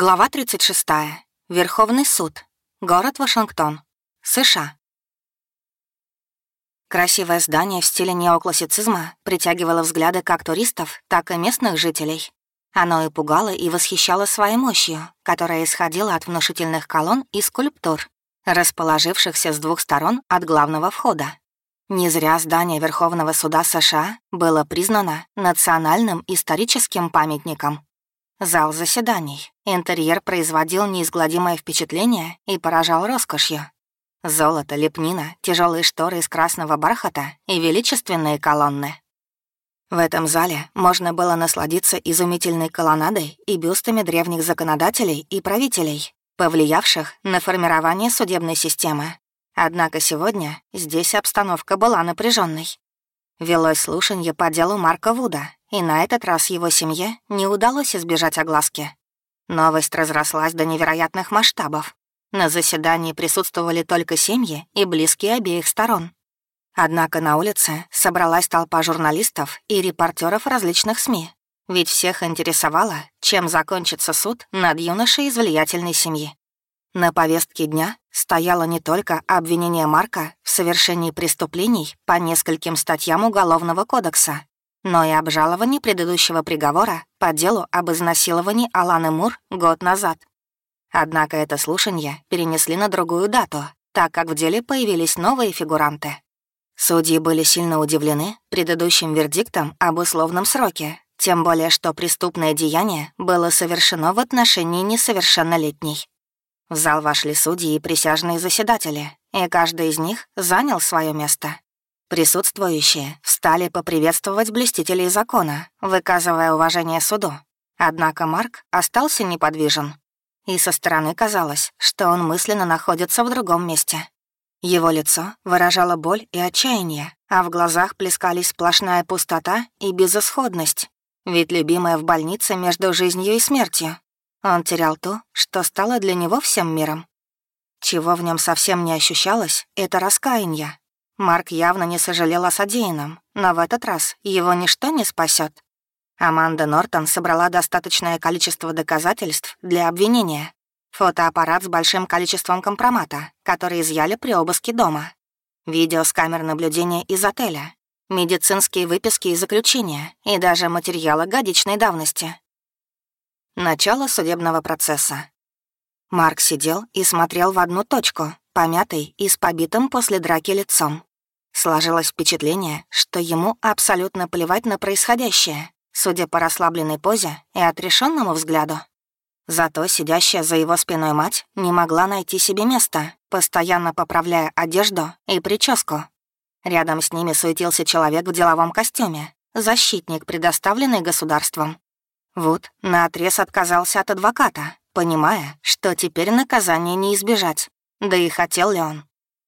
Глава 36. Верховный суд. Город Вашингтон. США. Красивое здание в стиле неоклассицизма притягивало взгляды как туристов, так и местных жителей. Оно и пугало, и восхищало своей мощью, которая исходила от внушительных колонн и скульптур, расположившихся с двух сторон от главного входа. Не зря здание Верховного суда США было признано национальным историческим памятником. Зал заседаний. Интерьер производил неизгладимое впечатление и поражал роскошью. Золото, лепнина, тяжелые шторы из красного бархата и величественные колонны. В этом зале можно было насладиться изумительной колоннадой и бюстами древних законодателей и правителей, повлиявших на формирование судебной системы. Однако сегодня здесь обстановка была напряженной. Велось слушанье по делу Марка Вуда, и на этот раз его семье не удалось избежать огласки. Новость разрослась до невероятных масштабов. На заседании присутствовали только семьи и близкие обеих сторон. Однако на улице собралась толпа журналистов и репортеров различных СМИ, ведь всех интересовало, чем закончится суд над юношей из влиятельной семьи. На повестке дня стояло не только обвинение Марка в совершении преступлений по нескольким статьям Уголовного кодекса, но и обжалование предыдущего приговора по делу об изнасиловании Аланы Мур год назад. Однако это слушание перенесли на другую дату, так как в деле появились новые фигуранты. Судьи были сильно удивлены предыдущим вердиктом об условном сроке, тем более что преступное деяние было совершено в отношении несовершеннолетней. В зал вошли судьи и присяжные заседатели, и каждый из них занял свое место. Присутствующие встали поприветствовать блестителей закона, выказывая уважение суду. Однако Марк остался неподвижен. И со стороны казалось, что он мысленно находится в другом месте. Его лицо выражало боль и отчаяние, а в глазах плескались сплошная пустота и безысходность. Ведь любимая в больнице между жизнью и смертью. Он терял то, что стало для него всем миром. Чего в нем совсем не ощущалось, это раскаяние, Марк явно не сожалел о содеянном, но в этот раз его ничто не спасет. Аманда Нортон собрала достаточное количество доказательств для обвинения. Фотоаппарат с большим количеством компромата, который изъяли при обыске дома. Видео с камер наблюдения из отеля. Медицинские выписки и заключения, и даже материалы годичной давности. Начало судебного процесса. Марк сидел и смотрел в одну точку, помятый и с побитым после драки лицом. Сложилось впечатление, что ему абсолютно плевать на происходящее, судя по расслабленной позе и отрешенному взгляду. Зато сидящая за его спиной мать не могла найти себе места, постоянно поправляя одежду и прическу. Рядом с ними суетился человек в деловом костюме, защитник, предоставленный государством. Вуд наотрез отказался от адвоката, понимая, что теперь наказание не избежать. Да и хотел ли он?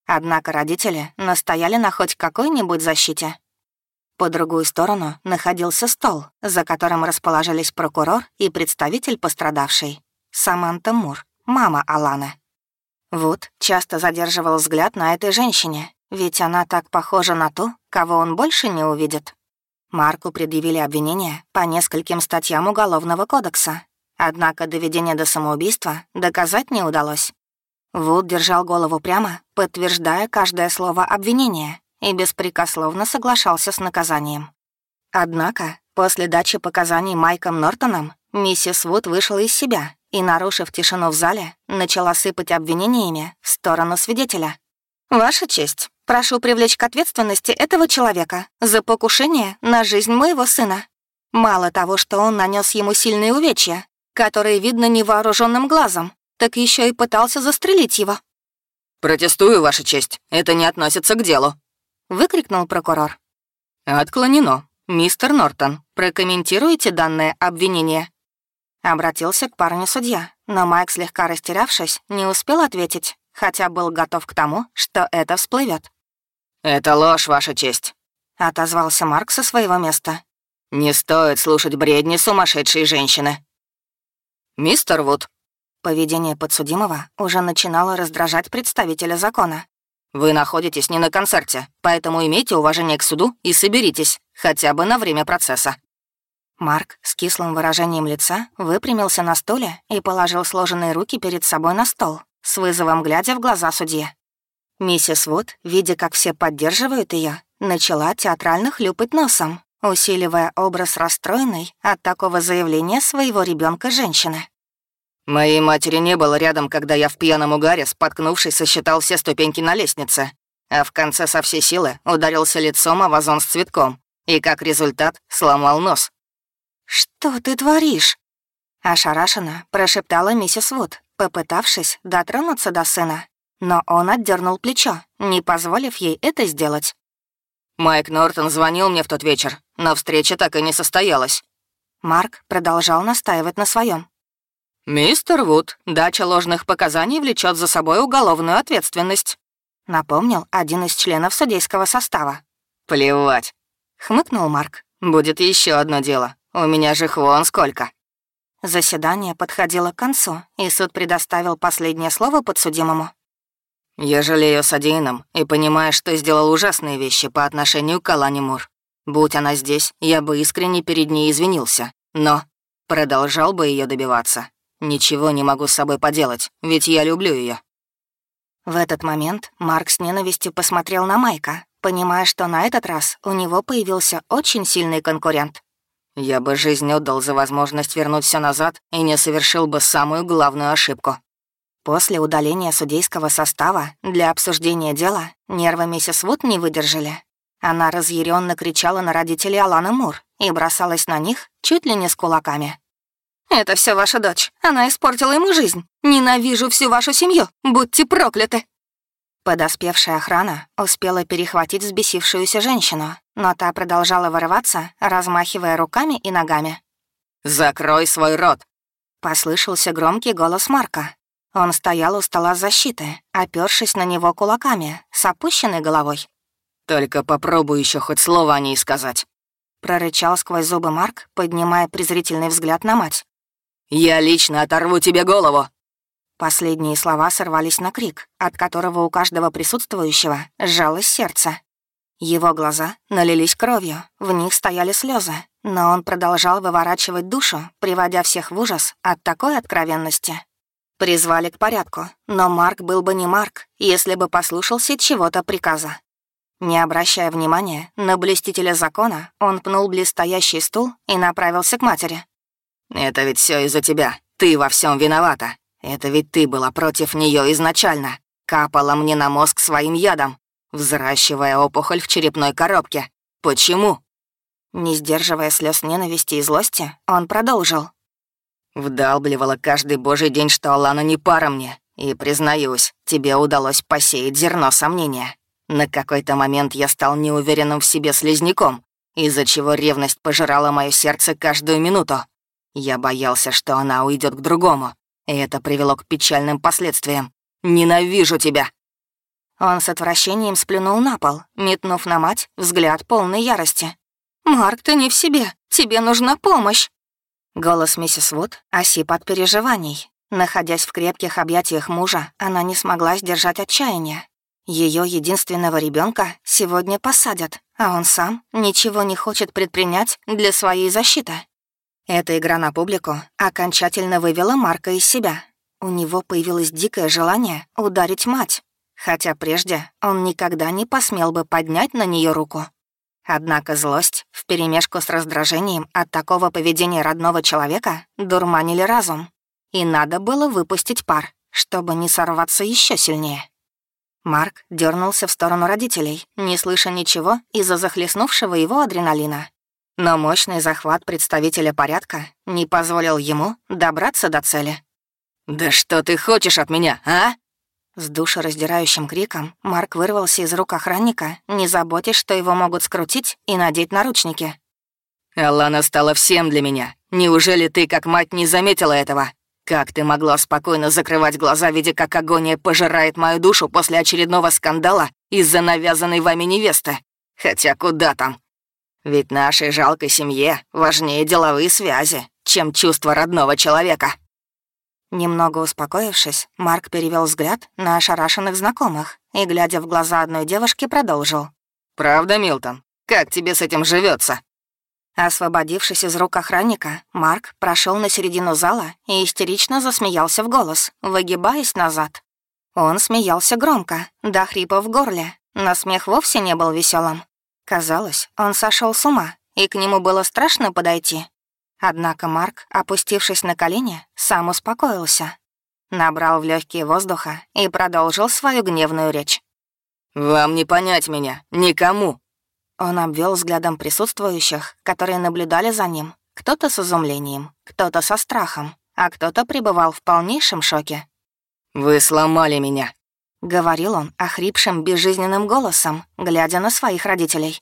Однако родители настояли на хоть какой-нибудь защите. По другую сторону находился стол, за которым расположились прокурор и представитель пострадавшей. Саманта Мур, мама Алана. Вуд часто задерживал взгляд на этой женщине, ведь она так похожа на ту, кого он больше не увидит. Марку предъявили обвинения по нескольким статьям Уголовного кодекса, однако доведение до самоубийства доказать не удалось. Вуд держал голову прямо, подтверждая каждое слово обвинения, и беспрекословно соглашался с наказанием. Однако, после дачи показаний Майком Нортоном, миссис Вуд вышла из себя и, нарушив тишину в зале, начала сыпать обвинениями в сторону свидетеля. «Ваша честь, прошу привлечь к ответственности этого человека за покушение на жизнь моего сына. Мало того, что он нанес ему сильные увечья, которые видно невооруженным глазом, так еще и пытался застрелить его. «Протестую, Ваша честь, это не относится к делу», — выкрикнул прокурор. «Отклонено. Мистер Нортон, прокомментируете данное обвинение?» Обратился к парню судья, но Майк, слегка растерявшись, не успел ответить, хотя был готов к тому, что это всплывет. «Это ложь, Ваша честь», — отозвался Марк со своего места. «Не стоит слушать бредни сумасшедшей женщины». «Мистер Вуд, Поведение подсудимого уже начинало раздражать представителя закона. «Вы находитесь не на концерте, поэтому имейте уважение к суду и соберитесь, хотя бы на время процесса». Марк с кислым выражением лица выпрямился на стуле и положил сложенные руки перед собой на стол, с вызовом глядя в глаза судье. Миссис Вуд, видя, как все поддерживают ее, начала театрально хлюпать носом, усиливая образ расстроенной от такого заявления своего ребенка женщины. «Моей матери не было рядом, когда я в пьяном угаре, споткнувшись, сосчитал все ступеньки на лестнице, а в конце со всей силы ударился лицом о вазон с цветком и, как результат, сломал нос. «Что ты творишь?» Ошарашенно прошептала миссис Вуд, попытавшись дотронуться до сына. Но он отдернул плечо, не позволив ей это сделать. Майк Нортон звонил мне в тот вечер, но встреча так и не состоялась. Марк продолжал настаивать на своем. «Мистер Вуд, дача ложных показаний влечет за собой уголовную ответственность», напомнил один из членов судейского состава. «Плевать», — хмыкнул Марк. «Будет еще одно дело. У меня же хвон сколько». Заседание подходило к концу, и суд предоставил последнее слово подсудимому. «Я жалею содеянном и понимаю, что сделал ужасные вещи по отношению к Алане Мур. Будь она здесь, я бы искренне перед ней извинился, но продолжал бы ее добиваться. Ничего не могу с собой поделать, ведь я люблю ее. В этот момент Марк с ненавистью посмотрел на Майка, понимая, что на этот раз у него появился очень сильный конкурент. Я бы жизнь отдал за возможность вернуть все назад и не совершил бы самую главную ошибку. После удаления судейского состава для обсуждения дела нервы миссис Вуд не выдержали. Она разъяренно кричала на родителей Алана Мур и бросалась на них чуть ли не с кулаками. «Это все ваша дочь. Она испортила ему жизнь. Ненавижу всю вашу семью. Будьте прокляты!» Подоспевшая охрана успела перехватить взбесившуюся женщину, но та продолжала вырываться, размахивая руками и ногами. «Закрой свой рот!» — послышался громкий голос Марка. Он стоял у стола защиты, опёршись на него кулаками, с опущенной головой. «Только попробуй еще хоть слово о ней сказать», — прорычал сквозь зубы Марк, поднимая презрительный взгляд на мать. «Я лично оторву тебе голову!» Последние слова сорвались на крик, от которого у каждого присутствующего сжалось сердце. Его глаза налились кровью, в них стояли слезы, но он продолжал выворачивать душу, приводя всех в ужас от такой откровенности. Призвали к порядку, но Марк был бы не Марк, если бы послушался чего-то приказа. Не обращая внимания на блестителя закона, он пнул близстоящий стул и направился к матери. «Это ведь все из-за тебя. Ты во всем виновата. Это ведь ты была против нее изначально. Капала мне на мозг своим ядом, взращивая опухоль в черепной коробке. Почему?» Не сдерживая слез ненависти и злости, он продолжил. «Вдалбливала каждый божий день, что Алана не пара мне. И, признаюсь, тебе удалось посеять зерно сомнения. На какой-то момент я стал неуверенным в себе слизняком, из-за чего ревность пожирала мое сердце каждую минуту. Я боялся, что она уйдет к другому, и это привело к печальным последствиям. Ненавижу тебя!» Он с отвращением сплюнул на пол, метнув на мать взгляд полной ярости. «Марк, ты не в себе, тебе нужна помощь!» Голос миссис Вуд осип от переживаний. Находясь в крепких объятиях мужа, она не смогла сдержать отчаяния. Ее единственного ребенка сегодня посадят, а он сам ничего не хочет предпринять для своей защиты. Эта игра на публику окончательно вывела Марка из себя. У него появилось дикое желание ударить мать, хотя прежде он никогда не посмел бы поднять на нее руку. Однако злость вперемешку с раздражением от такого поведения родного человека дурманили разум. И надо было выпустить пар, чтобы не сорваться еще сильнее. Марк дернулся в сторону родителей, не слыша ничего из-за захлестнувшего его адреналина. Но мощный захват представителя порядка не позволил ему добраться до цели. «Да что ты хочешь от меня, а?» С душераздирающим криком Марк вырвался из рук охранника, не заботясь, что его могут скрутить и надеть наручники. «Алана стала всем для меня. Неужели ты, как мать, не заметила этого? Как ты могла спокойно закрывать глаза, видя, как агония пожирает мою душу после очередного скандала из-за навязанной вами невесты? Хотя куда там? Ведь нашей жалкой семье важнее деловые связи, чем чувство родного человека». Немного успокоившись, Марк перевел взгляд на ошарашенных знакомых и, глядя в глаза одной девушки, продолжил. «Правда, Милтон? Как тебе с этим живется? Освободившись из рук охранника, Марк прошел на середину зала и истерично засмеялся в голос, выгибаясь назад. Он смеялся громко, до хрипа в горле, но смех вовсе не был веселым. Казалось, он сошел с ума, и к нему было страшно подойти. Однако Марк, опустившись на колени, сам успокоился. Набрал в легкие воздуха и продолжил свою гневную речь. «Вам не понять меня, никому!» Он обвел взглядом присутствующих, которые наблюдали за ним. Кто-то с изумлением, кто-то со страхом, а кто-то пребывал в полнейшем шоке. «Вы сломали меня», — говорил он охрипшим, безжизненным голосом, глядя на своих родителей.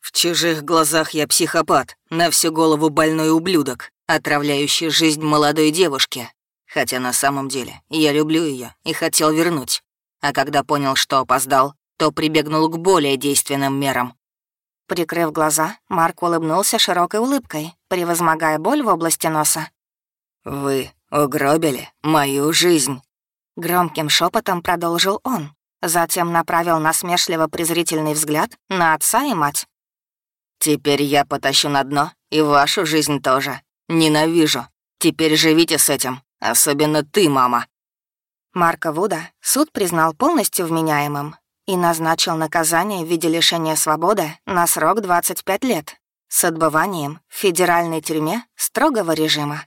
«В чужих глазах я психопат, на всю голову больной ублюдок, отравляющий жизнь молодой девушки. Хотя на самом деле я люблю ее и хотел вернуть. А когда понял, что опоздал, то прибегнул к более действенным мерам. Прикрыв глаза, Марк улыбнулся широкой улыбкой, превозмогая боль в области носа. «Вы угробили мою жизнь», — громким шепотом продолжил он. Затем направил насмешливо презрительный взгляд на отца и мать. «Теперь я потащу на дно и вашу жизнь тоже. Ненавижу. Теперь живите с этим, особенно ты, мама». Марка Вуда суд признал полностью вменяемым, и назначил наказание в виде лишения свободы на срок 25 лет с отбыванием в федеральной тюрьме строгого режима.